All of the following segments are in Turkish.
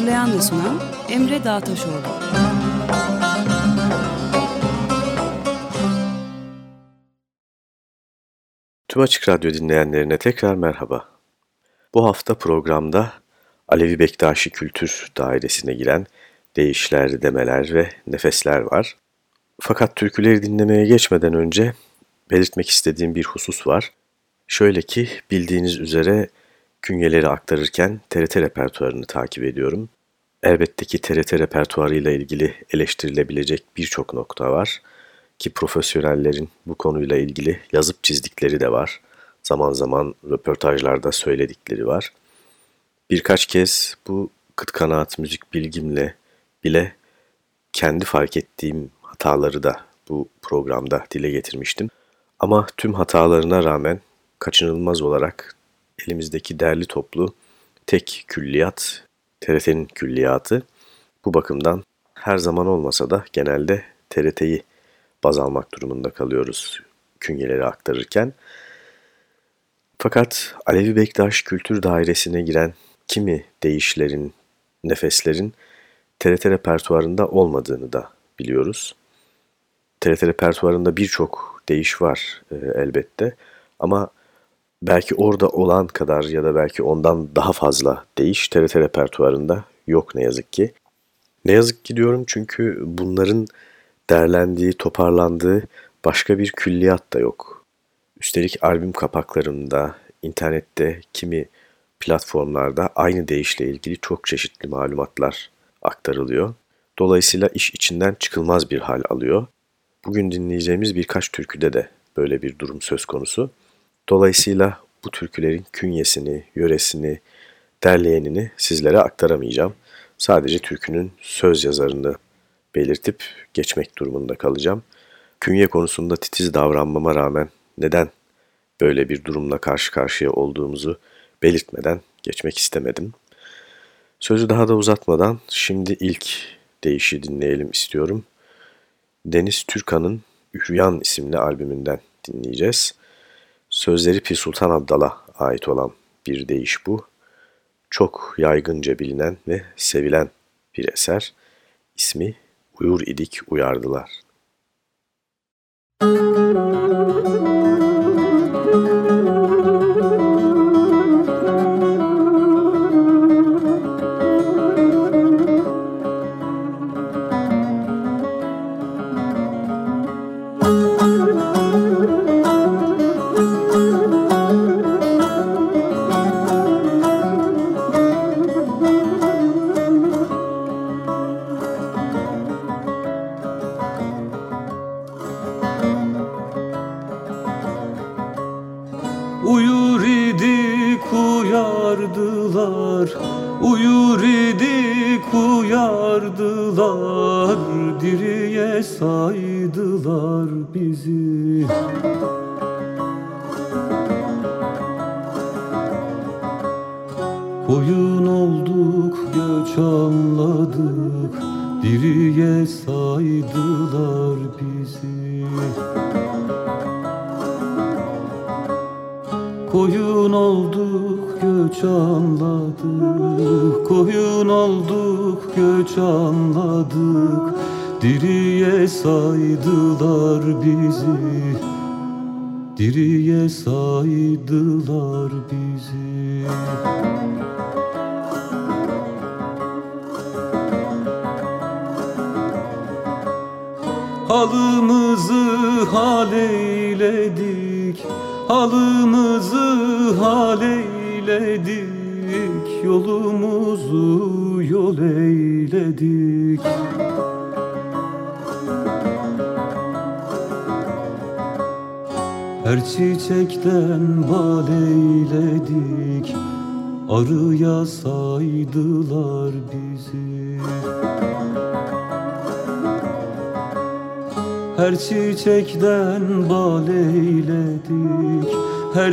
Hazırlayan ve sunan Emre Dağtaşoğlu. Tüm Açık Radyo dinleyenlerine tekrar merhaba. Bu hafta programda Alevi Bektaşi Kültür Dairesi'ne giren değişler, demeler ve nefesler var. Fakat türküleri dinlemeye geçmeden önce belirtmek istediğim bir husus var. Şöyle ki bildiğiniz üzere künyeleri aktarırken TRT repertuarını takip ediyorum. Elbette ki TRT repertuarıyla ilgili eleştirilebilecek birçok nokta var ki profesyonellerin bu konuyla ilgili yazıp çizdikleri de var. Zaman zaman röportajlarda söyledikleri var. Birkaç kez bu kıt kanaat müzik bilgimle bile kendi fark ettiğim hataları da bu programda dile getirmiştim. Ama tüm hatalarına rağmen kaçınılmaz olarak elimizdeki derli toplu tek külliyat, TRT'nin külliyatı. Bu bakımdan her zaman olmasa da genelde TRT'yi baz almak durumunda kalıyoruz künyeleri aktarırken. Fakat Alevi Bektaş Kültür Dairesi'ne giren kimi deyişlerin, nefeslerin TRT repertuarında olmadığını da biliyoruz. TRT repertuarında birçok deyiş var e, elbette ama belki orada olan kadar ya da belki ondan daha fazla değiş TRT repertuarında yok ne yazık ki. Ne yazık ki diyorum çünkü bunların derlendiği, toparlandığı başka bir külliyat da yok. Üstelik albüm kapaklarında, internette, kimi platformlarda aynı deyişle ilgili çok çeşitli malumatlar aktarılıyor. Dolayısıyla iş içinden çıkılmaz bir hal alıyor. Bugün dinleyeceğimiz birkaç türküde de böyle bir durum söz konusu. Dolayısıyla bu türkülerin künyesini, yöresini, derleyenini sizlere aktaramayacağım. Sadece türkünün söz yazarını belirtip geçmek durumunda kalacağım. Künye konusunda titiz davranmama rağmen neden böyle bir durumla karşı karşıya olduğumuzu belirtmeden geçmek istemedim. Sözü daha da uzatmadan şimdi ilk deyişi dinleyelim istiyorum. Deniz Türkan'ın Üryan isimli albümünden dinleyeceğiz. Sözleri Pir Sultan Abdal'a ait olan bir deyiş bu. Çok yaygınca bilinen ve sevilen bir eser. İsmi Uyur idik uyardılar.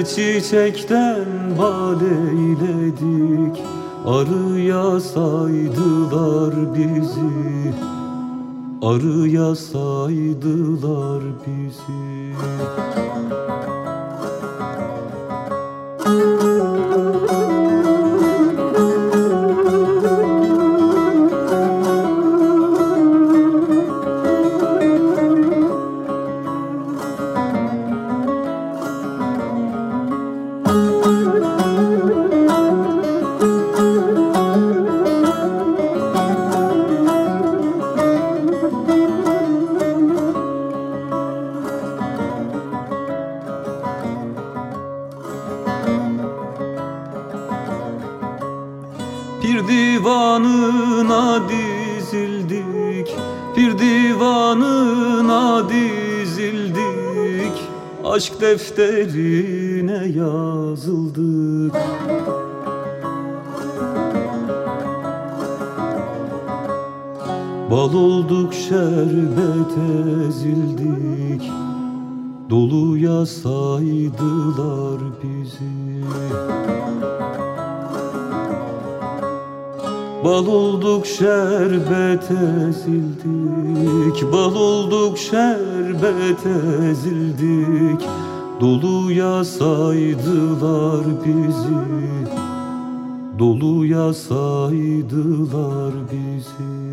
Çiçekten bal eyledik. Arıya saydılar bizi. Arıya saydılar bizi şerbet ezildik. Bal olduk şerbet ezildik. Doluya saydılar bizi. Doluya saydılar bizi.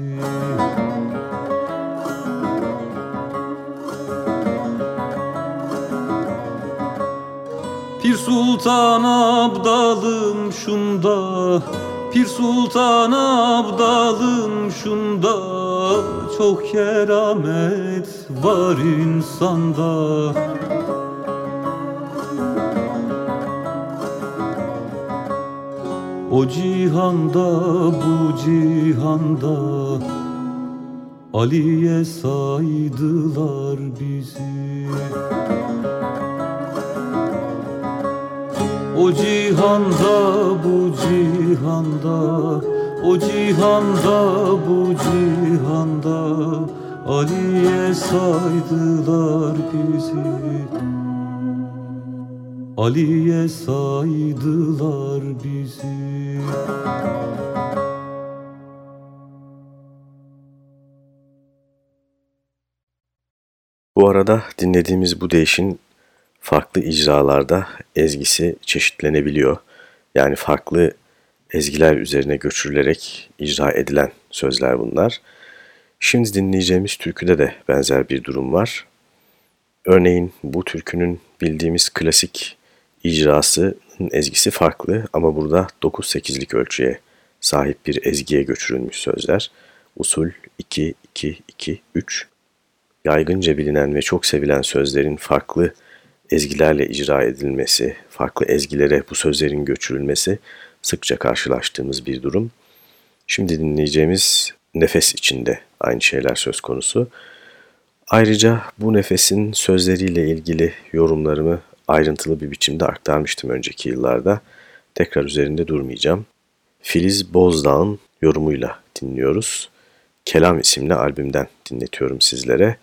Pir Sultan Abdalım şunda. Pir Sultan Abdalım şunda Çok keramet var insanda. O cihanda bu cihanda Ali'ye saydılar bizi. O cihanda bu cihanda O cihanda bu cihanda Ali'ye saydılar bizi Ali'ye saydılar bizi Bu arada dinlediğimiz bu değişin farklı icralarda ezgisi çeşitlenebiliyor. Yani farklı ezgiler üzerine göçürülerek icra edilen sözler bunlar. Şimdi dinleyeceğimiz türküde de benzer bir durum var. Örneğin bu türkünün bildiğimiz klasik icrasının ezgisi farklı ama burada 9-8'lik ölçüye sahip bir ezgiye göçürülmüş sözler. Usul 2-2-2-3 yaygınca bilinen ve çok sevilen sözlerin farklı ezgilerle icra edilmesi, farklı ezgilere bu sözlerin göçürülmesi sıkça karşılaştığımız bir durum. Şimdi dinleyeceğimiz nefes içinde aynı şeyler söz konusu. Ayrıca bu nefesin sözleriyle ilgili yorumlarımı ayrıntılı bir biçimde aktarmıştım önceki yıllarda. Tekrar üzerinde durmayacağım. Filiz Bozdağ'ın yorumuyla dinliyoruz. Kelam isimli albümden dinletiyorum sizlere.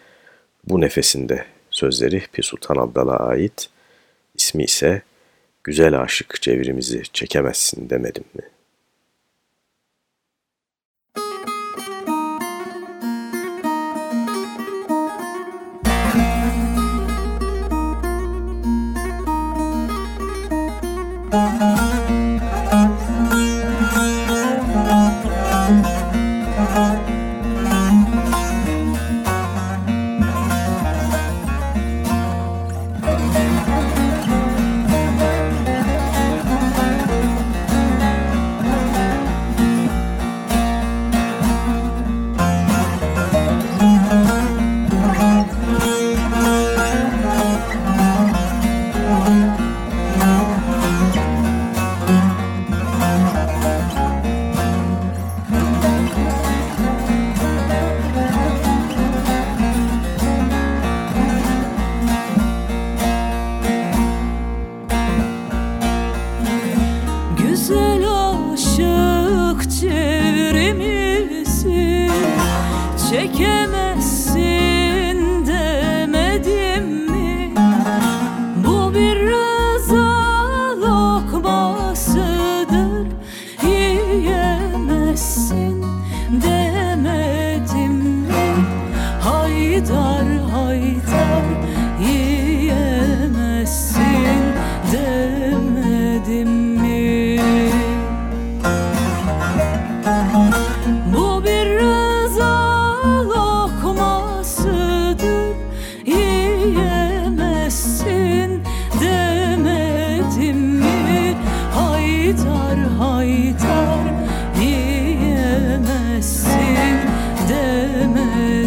Bu nefesinde sözleri Pir Sultan Abdal'a ait. İsmi ise Güzel aşık çevirimizi çekemezsin demedim mi?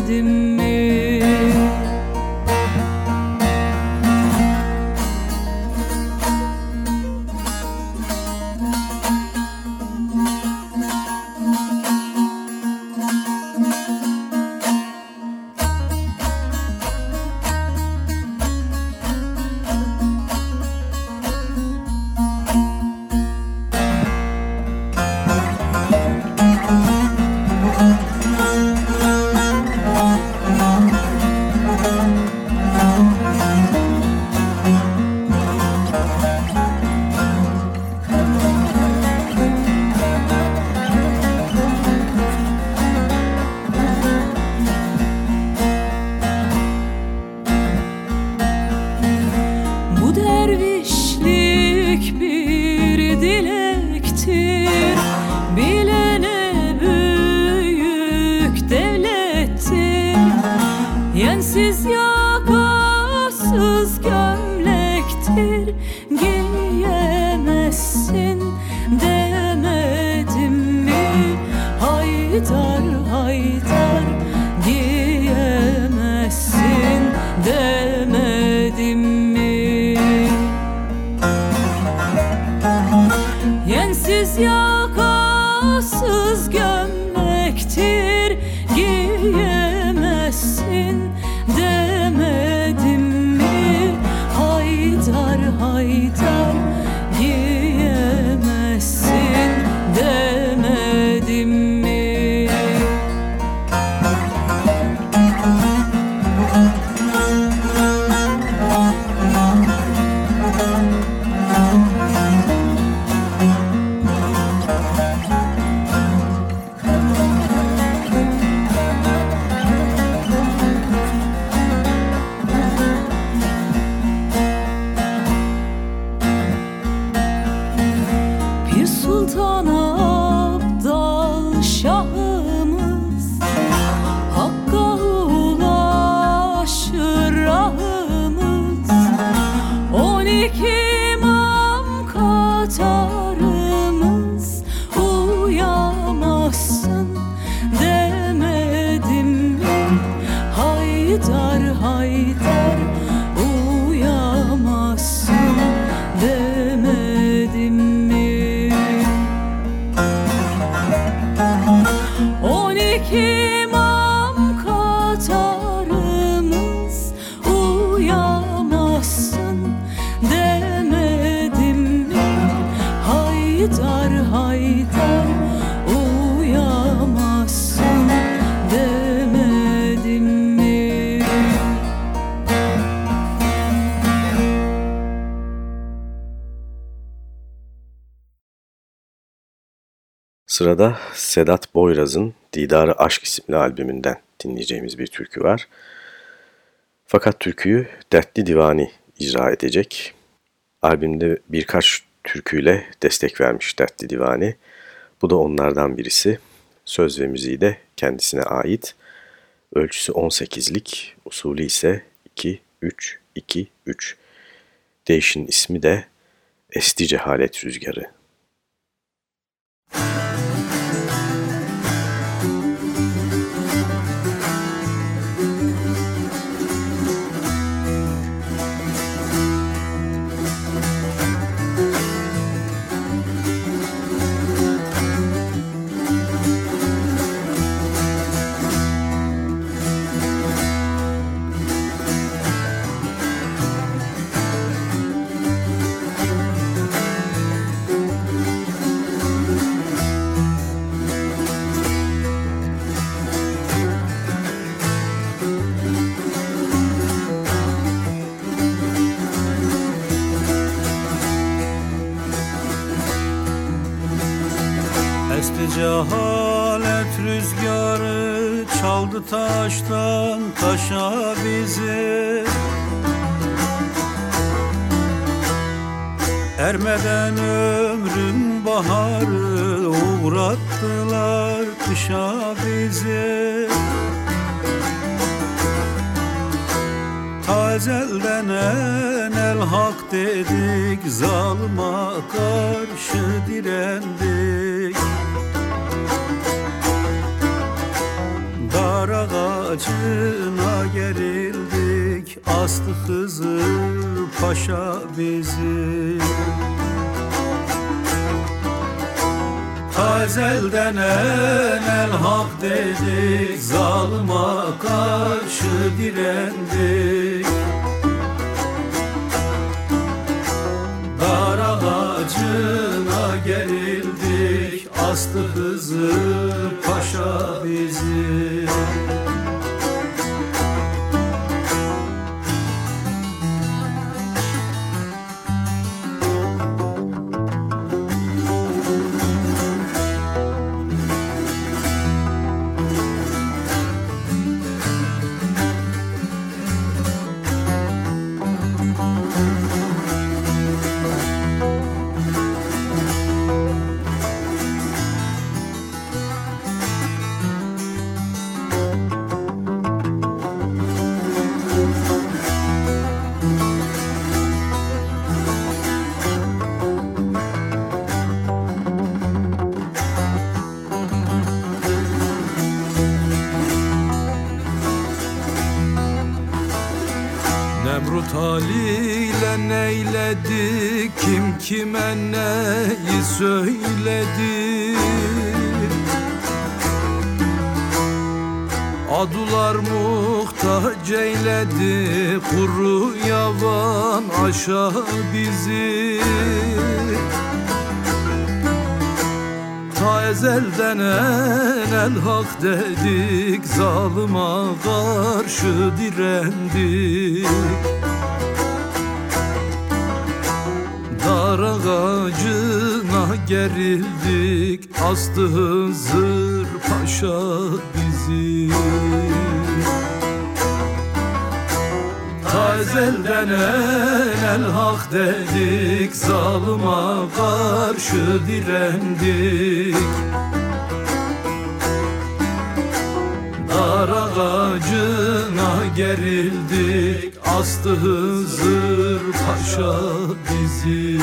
istedim Sırada Sedat Boyraz'ın Didarı Aşk isimli albümünden dinleyeceğimiz bir türkü var. Fakat türküyü Dertli Divani icra edecek. Albümde birkaç türküyle destek vermiş Dertli Divani. Bu da onlardan birisi. Söz ve müziği de kendisine ait. Ölçüsü 18'lik, usulü ise 2-3-2-3. Değişin ismi de Esti Cehalet Rüzgarı. Paşa bizi eyledi Kuru yavan aşağı bizi. Ta ezelden enel hak dedik Zalıma karşı direndik. Dar ağacına gerildik Astı Hızır Paşa ezelden enel hak dedik Zalıma karşı direndik Dar ağacına gerildik Astı Hızır Paşa bizi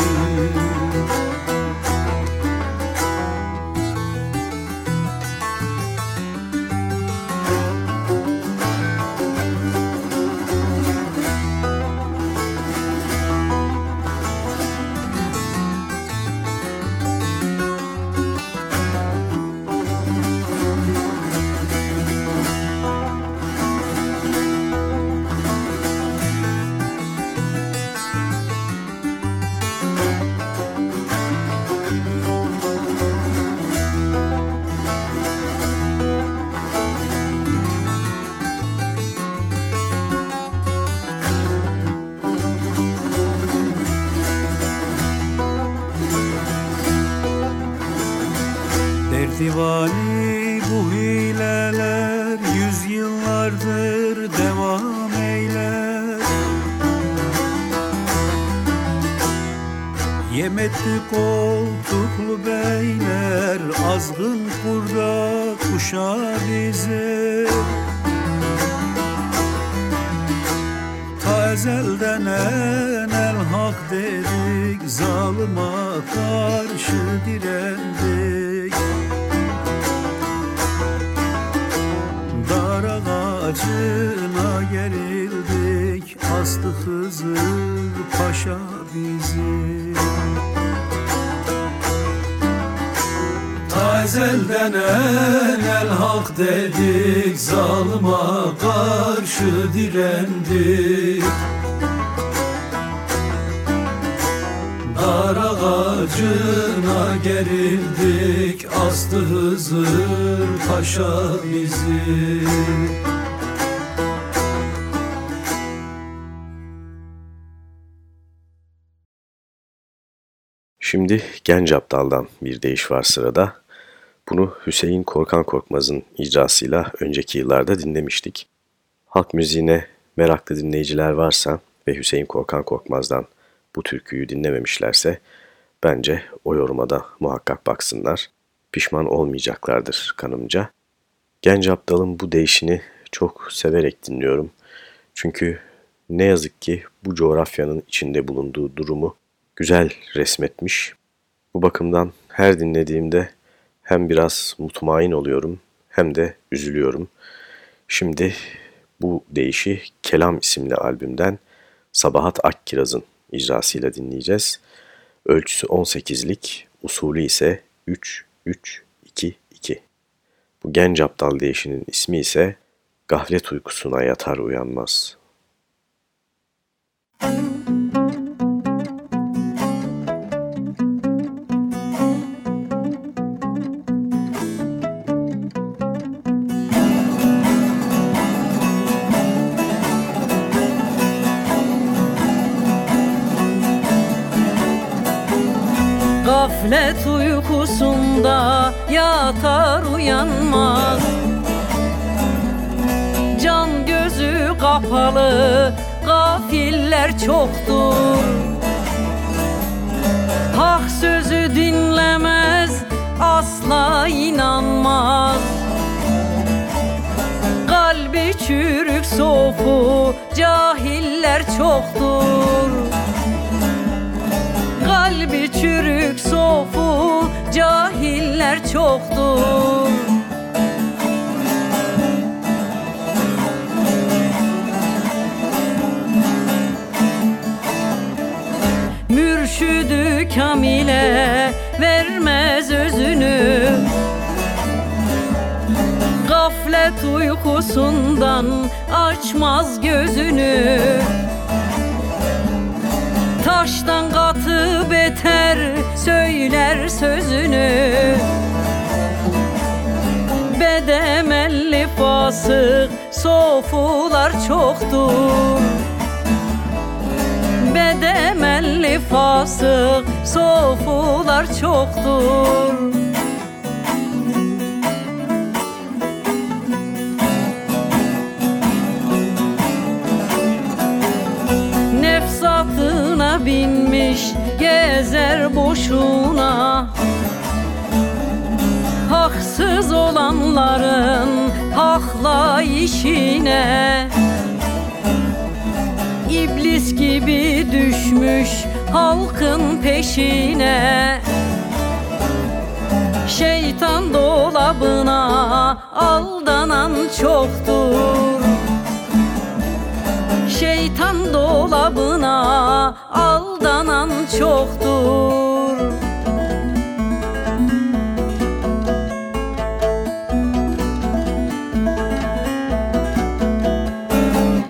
Dar ağacına gerildik Astı Hızır Paşa bizi Şimdi Genç Aptal'dan bir deyiş var sırada. Bunu Hüseyin Korkan Korkmaz'ın icrasıyla önceki yıllarda dinlemiştik. Halk müziğine meraklı dinleyiciler varsa ve Hüseyin Korkan Korkmaz'dan bu türküyü dinlememişlerse bence o yoruma da muhakkak baksınlar. Pişman olmayacaklardır kanımca. Genç Aptal'ın bu deyişini çok severek dinliyorum. Çünkü ne yazık ki bu coğrafyanın içinde bulunduğu durumu güzel resmetmiş. Bu bakımdan her dinlediğimde hem biraz mutmain oluyorum hem de üzülüyorum. Şimdi bu deyişi Kelam isimli albümden Sabahat Akkiraz'ın icrasıyla dinleyeceğiz. Ölçüsü 18'lik, usulü ise 3-3-2-2. Bu genç aptal deyişinin ismi ise Gaflet uykusuna yatar uyanmaz. Gaflet uykusunda yatar uyanmaz. Can gözü kapalı gafiller çoktur. Hak sözü dinlemez asla inanmaz. Kalbi çürük sofu cahiller çoktur. Kalbi çürük sofu cahiller çoktur. Mürşüdü kamile vermez özünü. Gaflet uykusundan açmaz gözünü. Taştan katı beter söyler sözünü. Bedemelli fasık sofular çoktur. Bedemelli fasık sofular çoktur binmiş gezer boşuna. Haksız olanların hakla işine. İblis gibi düşmüş halkın peşine. Şeytan dolabına aldanan çoktur. Şeytan dolabına aldanan çoktur.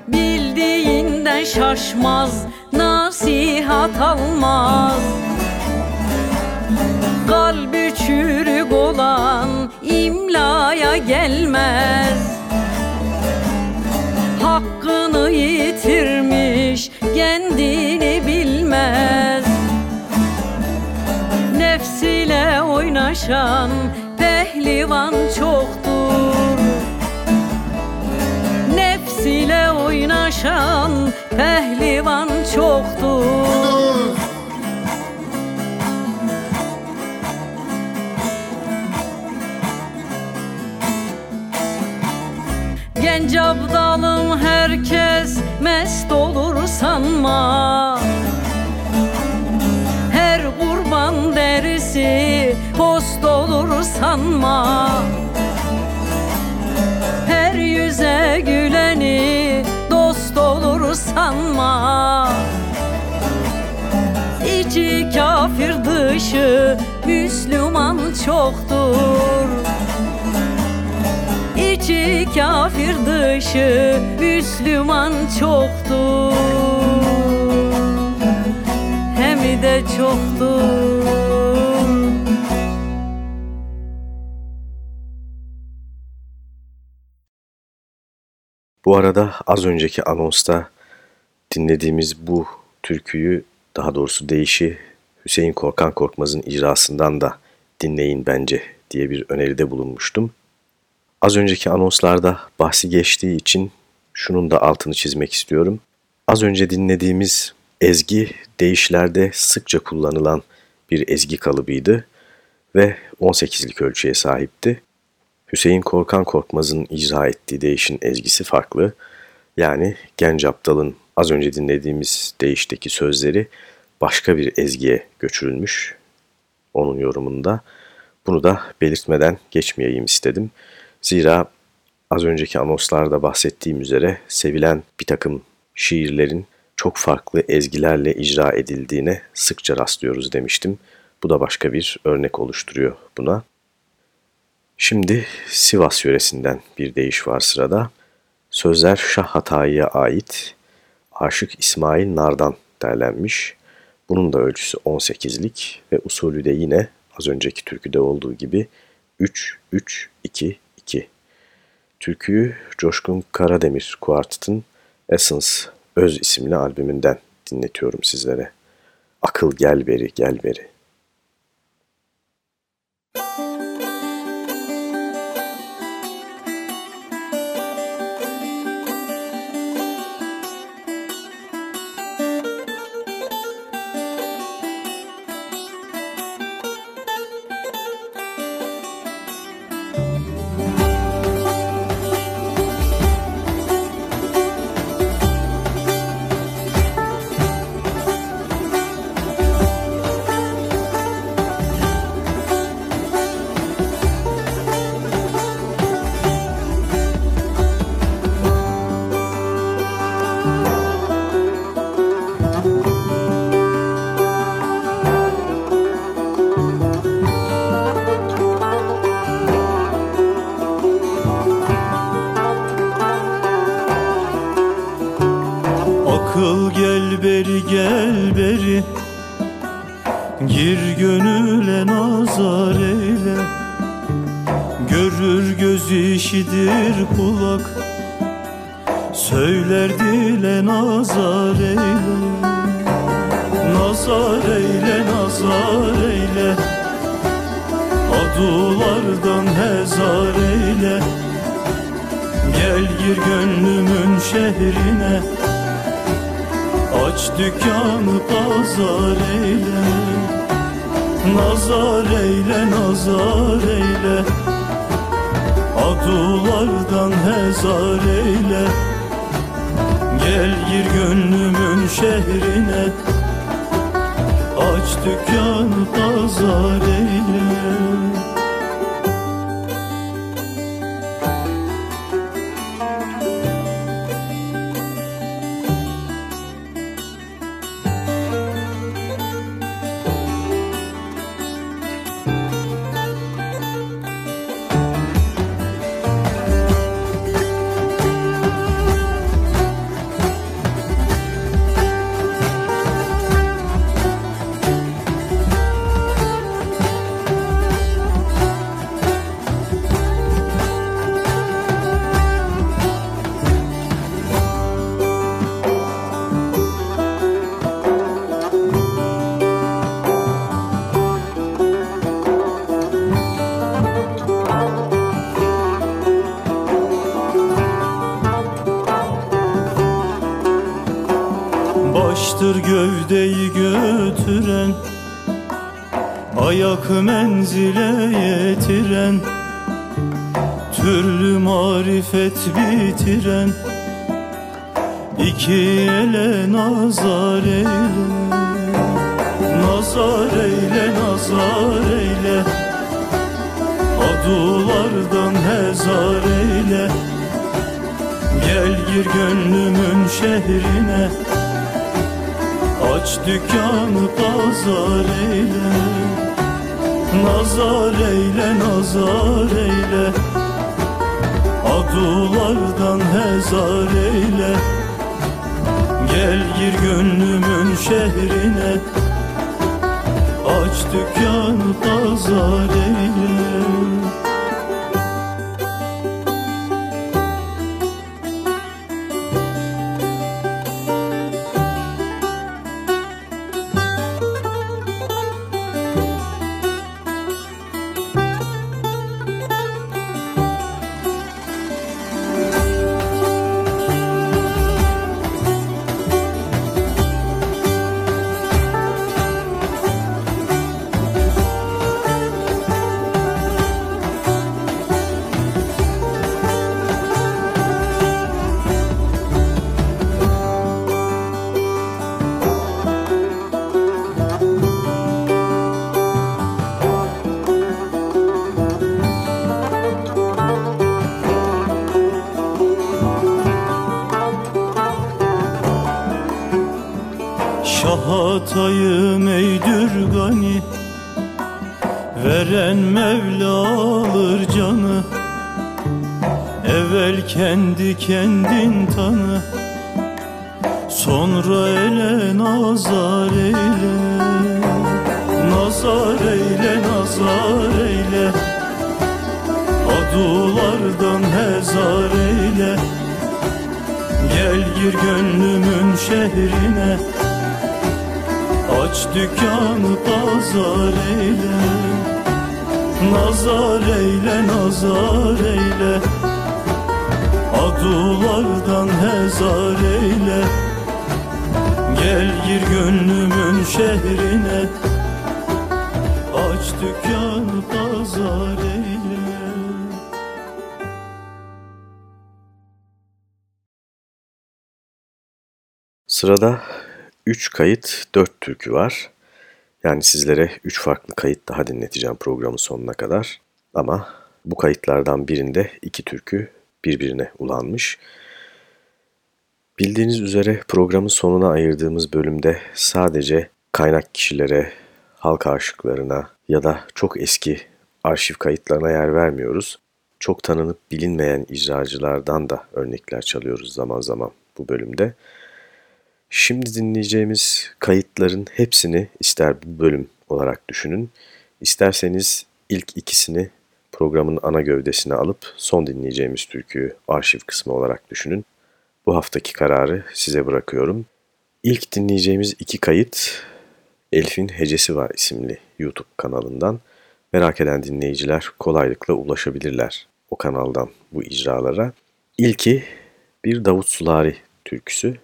Bildiğinden şaşmaz Nasihat almaz. Kalbi çürük olan imlaya gelmez. Hakkını yitirmiş kendini oynaşan pehlivan çoktur. Nefsiyle oynaşan pehlivan çoktur. Genç abdalım herkes mest olur sanma. Her kurban derisi post sanma Her yüze güleni dost olur sanma İçi kafir dışı Müslüman çoktur. İçi kafir dışı Müslüman çoktur. Hem de çoktur Bu arada az önceki anonsta dinlediğimiz bu türküyü daha doğrusu deyişi Hüseyin Korkan Korkmaz'ın icrasından da dinleyin bence diye bir öneride bulunmuştum. Az önceki anonslarda bahsi geçtiği için şunun da altını çizmek istiyorum. Az önce dinlediğimiz ezgi deyişlerde sıkça kullanılan bir ezgi kalıbıydı ve 18'lik ölçüye sahipti. Hüseyin Korkan Korkmaz'ın icra ettiği deyişin ezgisi farklı. Yani Genç Aptal'ın az önce dinlediğimiz deyişteki sözleri başka bir ezgiye göçürülmüş onun yorumunda. Bunu da belirtmeden geçmeyeyim istedim. Zira az önceki anonslarda bahsettiğim üzere sevilen bir takım şiirlerin çok farklı ezgilerle icra edildiğine sıkça rastlıyoruz demiştim. Bu da başka bir örnek oluşturuyor buna. Şimdi Sivas yöresinden bir deyiş var sırada. Sözler Şah Hatayi'ye ait Aşık İsmail Nar'dan derlenmiş. Bunun da ölçüsü 18'lik ve usulü de yine az önceki türküde olduğu gibi 3-3-2-2. Türküyü Coşkun Karademir Kuartet'in Essence Öz isimli albümünden dinletiyorum sizlere. Akıl gel beri gel beri. Baştır gövdeyi götüren Ayak menzile yetiren Türlü marifet bitiren İki ele nazar eyle Nazar eyle, nazar eyle. Adulardan hezar eyle Gel gir gönlümün şehrine Aç dükkanı pazar eyle Nazar eyle, nazar eyle. Adulardan hezar eyle Gel gir gönlümün şehrine. Aç dükkanı pazar eyle Şahatayım eydür gani Veren Mevla alır canı. Evvel kendi kendin tanı Sonra ele nazar eyle. Nazar eyle, nazar eyle. Adulardan hezar eyle. Gel gir gönlümün şehrine Aç dükkanı pazar eyle. Nazar eyle, nazar eyle. Adulardan hezar eyle. Gel gir gönlümün şehrine. Aç dükkanı pazar eyle. Sırada 3 kayıt 4 türkü var. Yani sizlere 3 farklı kayıt daha dinleteceğim programın sonuna kadar. Ama bu kayıtlardan birinde iki türkü birbirine ulanmış. Bildiğiniz üzere programın sonuna ayırdığımız bölümde sadece kaynak kişilere, halk aşıklarına ya da çok eski arşiv kayıtlarına yer vermiyoruz. Çok tanınıp bilinmeyen icracılardan da örnekler çalıyoruz zaman zaman bu bölümde. Şimdi dinleyeceğimiz kayıtların hepsini ister bu bölüm olarak düşünün, isterseniz ilk ikisini programın ana gövdesine alıp son dinleyeceğimiz türküyü arşiv kısmı olarak düşünün. Bu haftaki kararı size bırakıyorum. İlk dinleyeceğimiz iki kayıt Elf'in Hecesi Var isimli YouTube kanalından. Merak eden dinleyiciler kolaylıkla ulaşabilirler o kanaldan bu icralara. İlki bir Davut Sulari türküsü.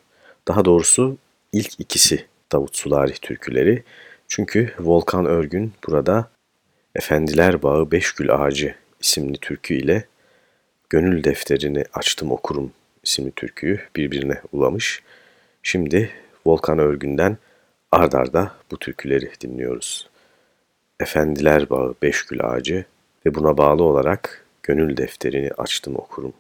Daha doğrusu ilk ikisi Davut Sulari türküleri. Çünkü Volkan Örgün burada Efendiler Bağı Beşgül Ağacı isimli türkü ile Gönül Defterini Açtım Okurum isimli türküyü birbirine ulamış. Şimdi Volkan Örgün'den ardarda bu türküleri dinliyoruz. Efendiler Bağı Beşgül Ağacı ve buna bağlı olarak Gönül Defterini Açtım Okurum.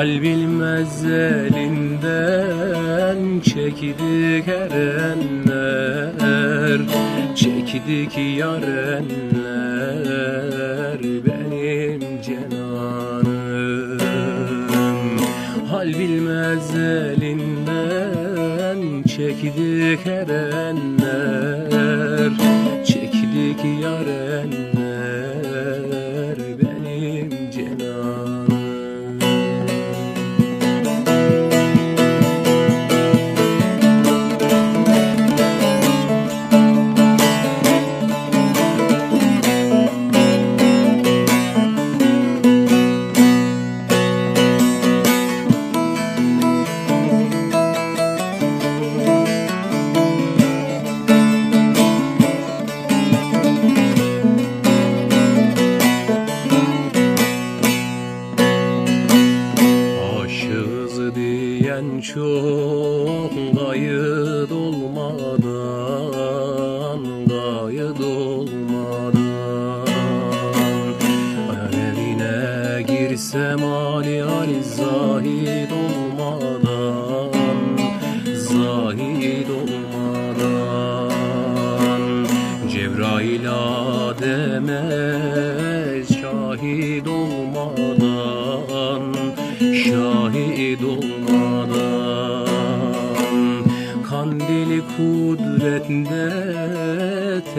Hal bilmez elinden çektik erenler Çektik yarenler benim cenanım. Hal bilmez elinden çektik erenler Çektik yarenler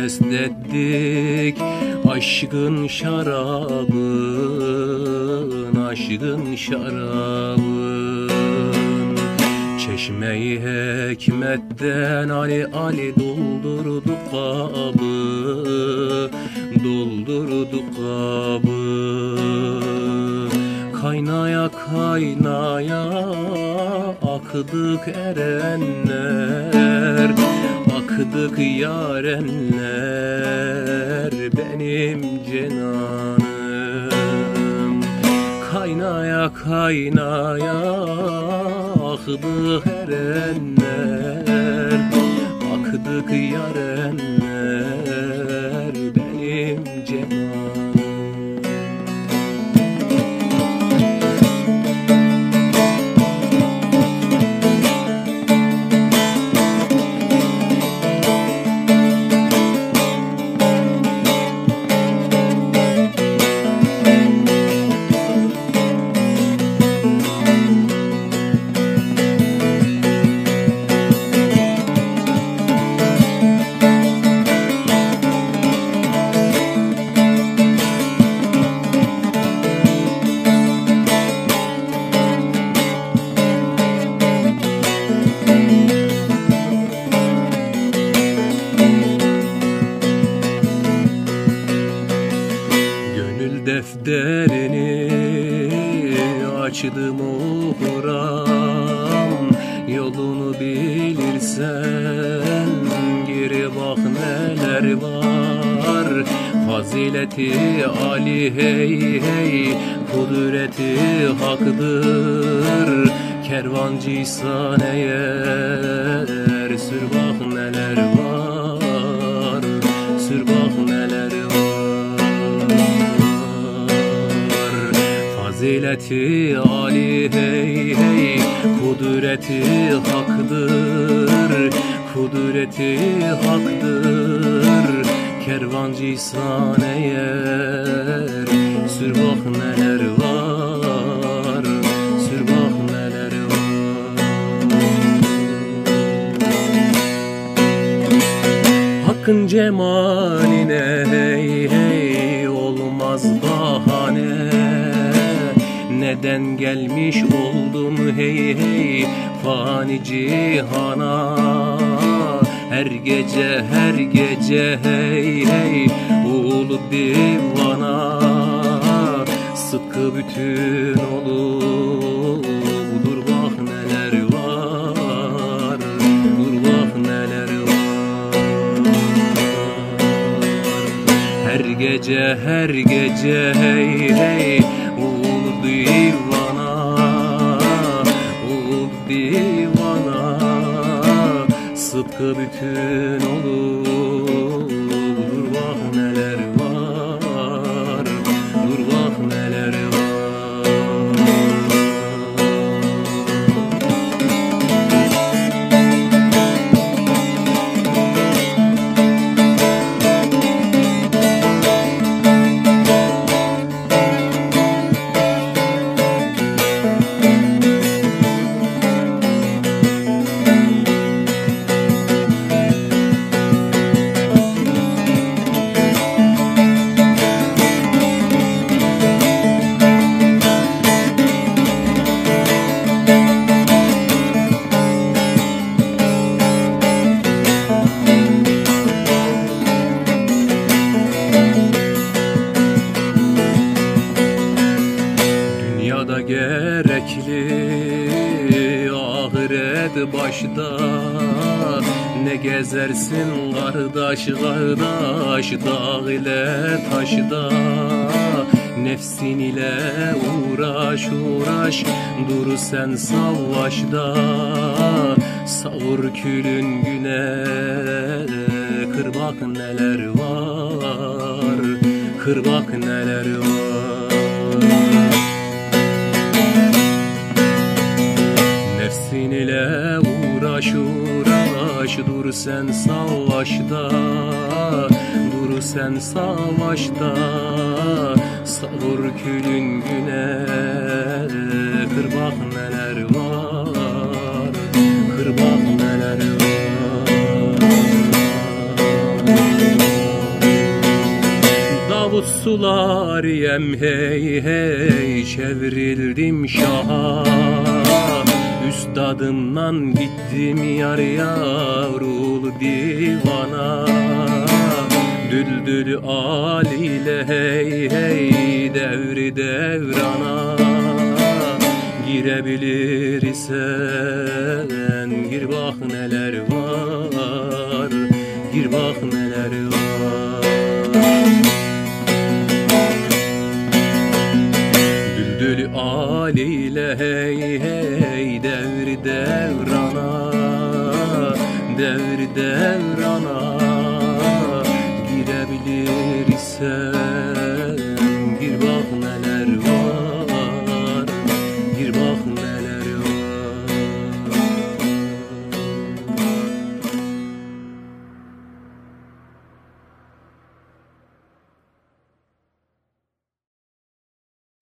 elestettik aşkın şarabına aşkın şarabın. Çeşmeyi hikmetten Ali Ali doldurdu kabı Doldurdu kabı. Kaynaya kaynaya akdık erenler Akdık yarenler benim cenanım. Kaynaya kaynaya akdık erenler Akdık yarenler 金色。Cihana Her gece her gece hey hey ulu divana Sıkı bütün olup dur bak neler var Dur bak neler var. Her gece her gece hey hey Ulu divana Sıtkı bütün olur taşda Nefsin ile uğraş uğraş dur sen savaşta. Savur külün güne kır bak neler var Kır bak neler var. Nefsin ile uğraş uğraş Dur sen savaşta Dur sen savaşta Savur külün güne Kır bak neler var Kır bak neler var. Davut sular yem hey hey çevrildim şaha. Üstadımdan gittim yar yavrul divana Düldül aliyle hey hey devri devrana. Girebilirsen gir bak neler var Gir bak neler var. Düldül aliyle hey hey devri devrana Devri devrana Girebilirsen gir bak neler var Gir bak neler var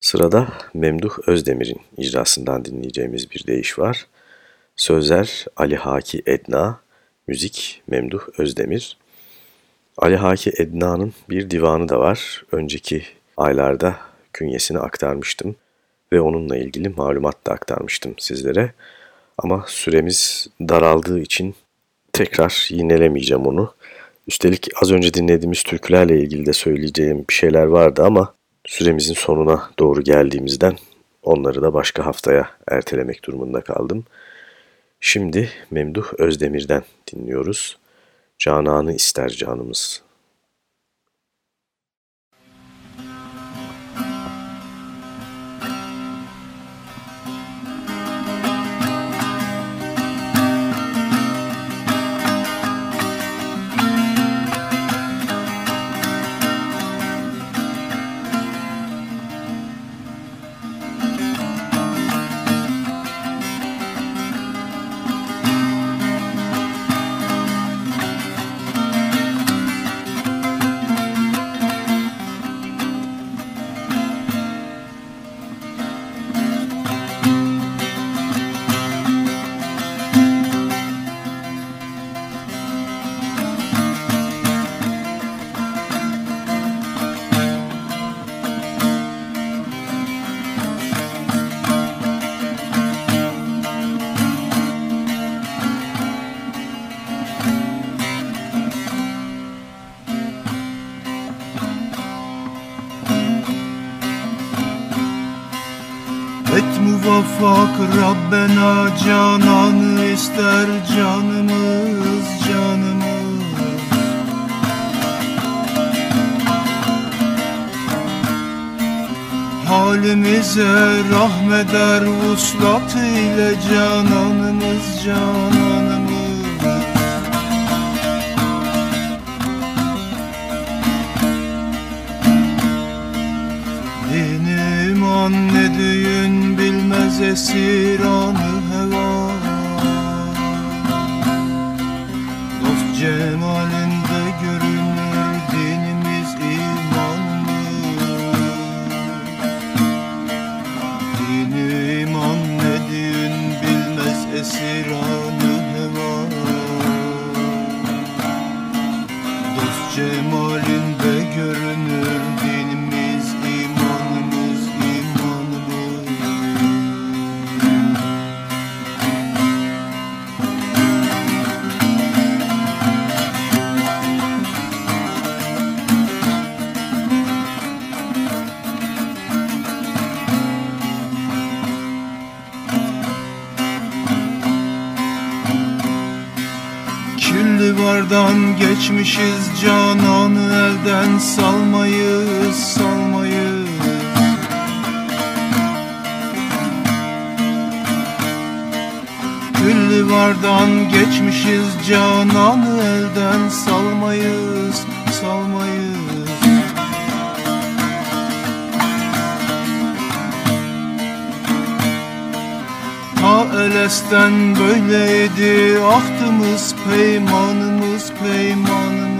Sırada Memduh Özdemir'in icrasından dinleyeceğimiz bir deyiş var. Sözler Ali Haki Edna, müzik Memduh Özdemir. Ali Haki Edna'nın bir divanı da var. Önceki aylarda künyesini aktarmıştım ve onunla ilgili malumat da aktarmıştım sizlere. Ama süremiz daraldığı için tekrar yinelemeyeceğim onu. Üstelik az önce dinlediğimiz türkülerle ilgili de söyleyeceğim bir şeyler vardı ama süremizin sonuna doğru geldiğimizden onları da başka haftaya ertelemek durumunda kaldım. Şimdi Memduh Özdemir'den dinliyoruz. Cananı ister canımız. Cananımız cananımız Din iman ne düğün bilmez esiranı heva. Dost cemalinde Kirli vardan geçmişiz cananı elden salmayız salmayız. Külli vardan geçmişiz cananı elden salmayız salmayız. Ta elesten böyleydi ahdımız peymanımız peymanımız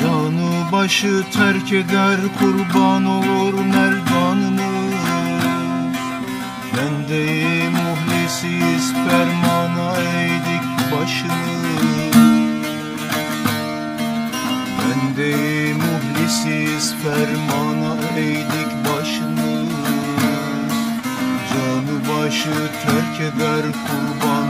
Canı başı terk eder kurban olur merdanımız Bende muhlisiz fermana eğdik başını. Bende muhlisiz fermana eğdik başını. Başı terk eder kurban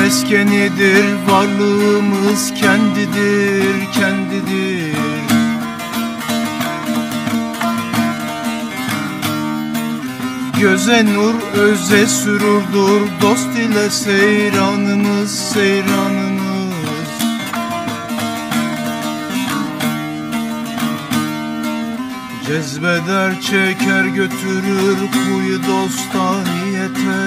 meskenidir Varlığımız kendidir, kendidir. Göze nur, öze sürurdur Dost ile seyranımız, seyranımız. Cezbeder, çeker, götürür Kuyu dosta niyete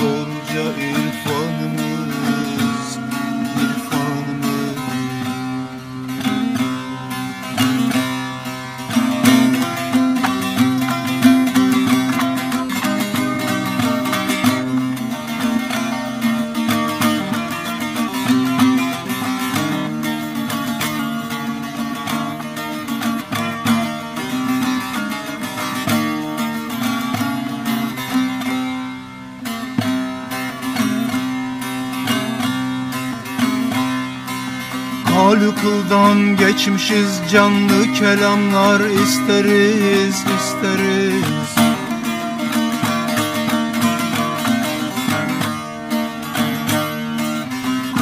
uğrumuzca doğruca Halü kıldan geçmişiz canlı kelamlar isteriz isteriz.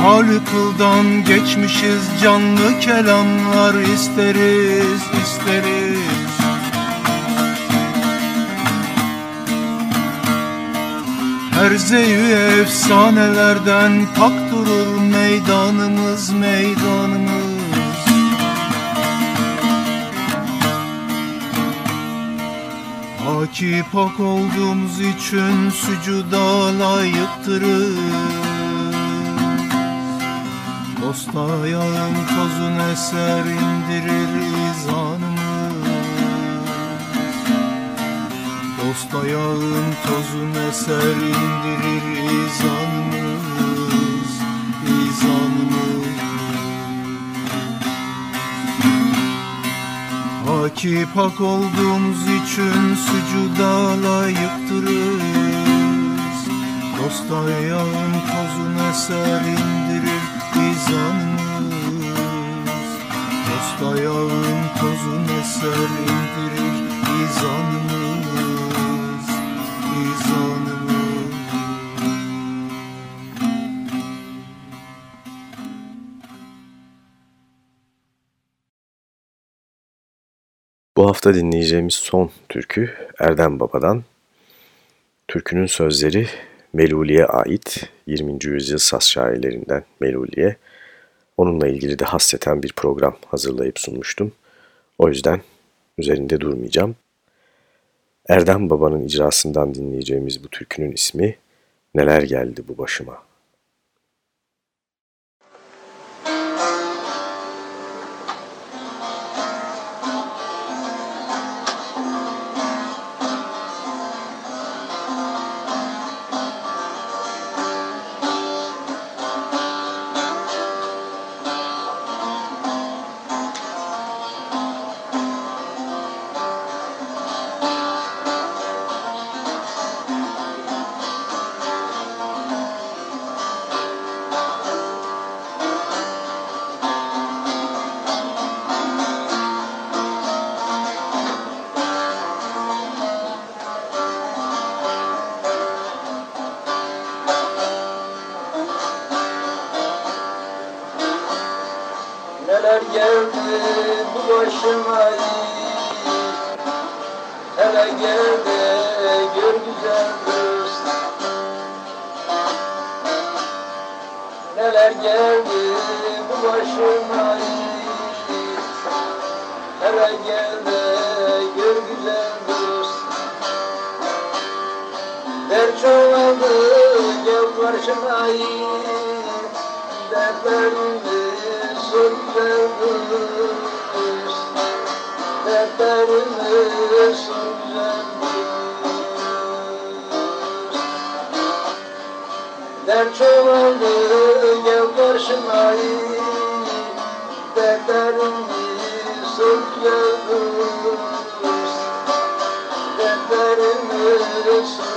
Halü kıldan geçmişiz canlı kelamlar isteriz isteriz. Her zeyü efsanelerden pak meydanımız meydanımız. Haki pak olduğumuz için sücuda layıktırız. Dost ayağın tozun eser indirir izanımız Dost ayağın tozun eser indirir izanımız Haki pak olduğumuz için sücuda layıktırız Dost ayağın tozun eser indirir izanımız. Dost ayağın tozun eser indirir izanımız Bu hafta dinleyeceğimiz son türkü Erdem Baba'dan. Türkünün sözleri Meluli'ye ait 20. yüzyıl saz şairlerinden Meluli'ye. Onunla ilgili de hasseten bir program hazırlayıp sunmuştum. O yüzden üzerinde durmayacağım. Erdem Baba'nın icrasından dinleyeceğimiz bu türkünün ismi Neler Geldi Bu Başıma. Dert çoğaldı gel karşıma Dertlerimi dost Dertlerimi sor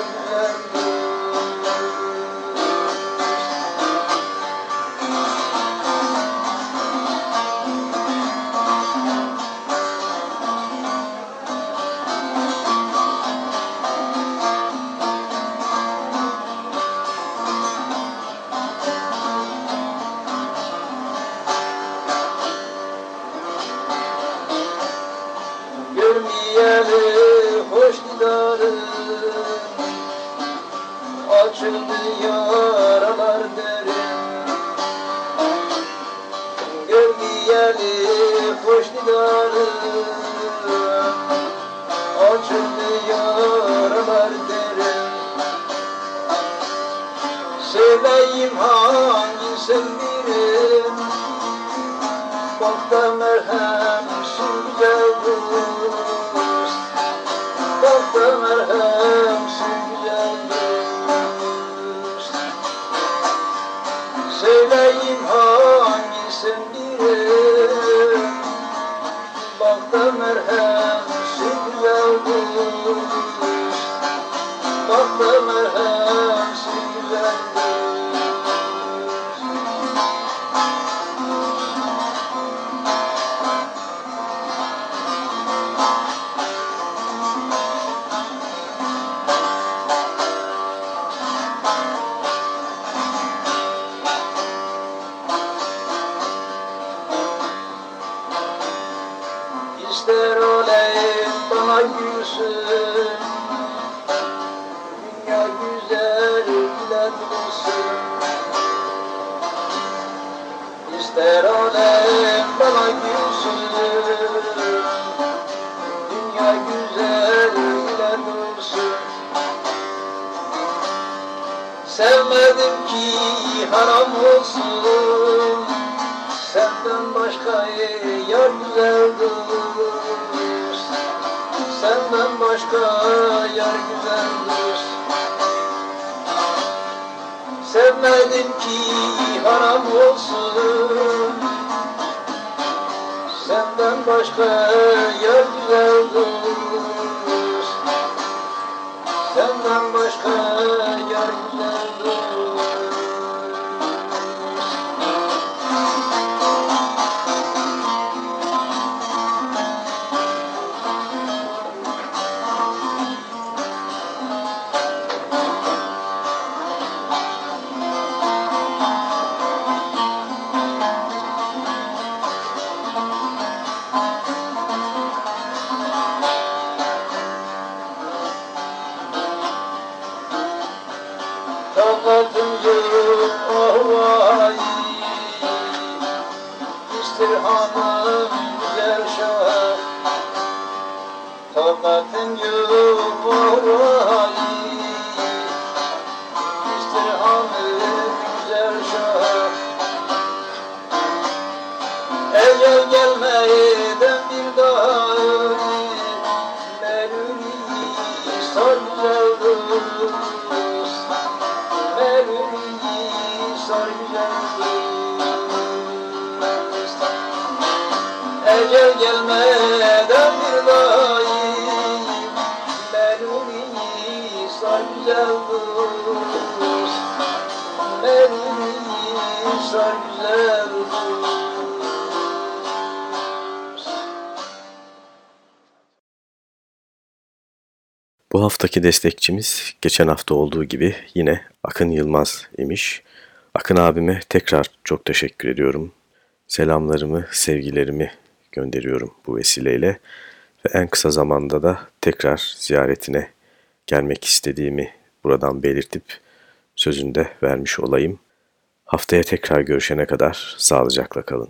yar güzel dost Senden başka yar güzel dost. Sevmedim ki haram olsun. Senden başka yar güzel dost. Senden başka yar güzel Ecel gelmeden bir daha Meluni sar güzel dost Meluni sar güzel dost Ecel gelmeden bir daim Meluni sar güzel dost Bu haftaki destekçimiz geçen hafta olduğu gibi yine Akın Yılmaz imiş. Akın abime tekrar çok teşekkür ediyorum. Selamlarımı, sevgilerimi gönderiyorum bu vesileyle. Ve en kısa zamanda da tekrar ziyaretine gelmek istediğimi buradan belirtip sözünü de vermiş olayım. Haftaya tekrar görüşene kadar sağlıcakla kalın.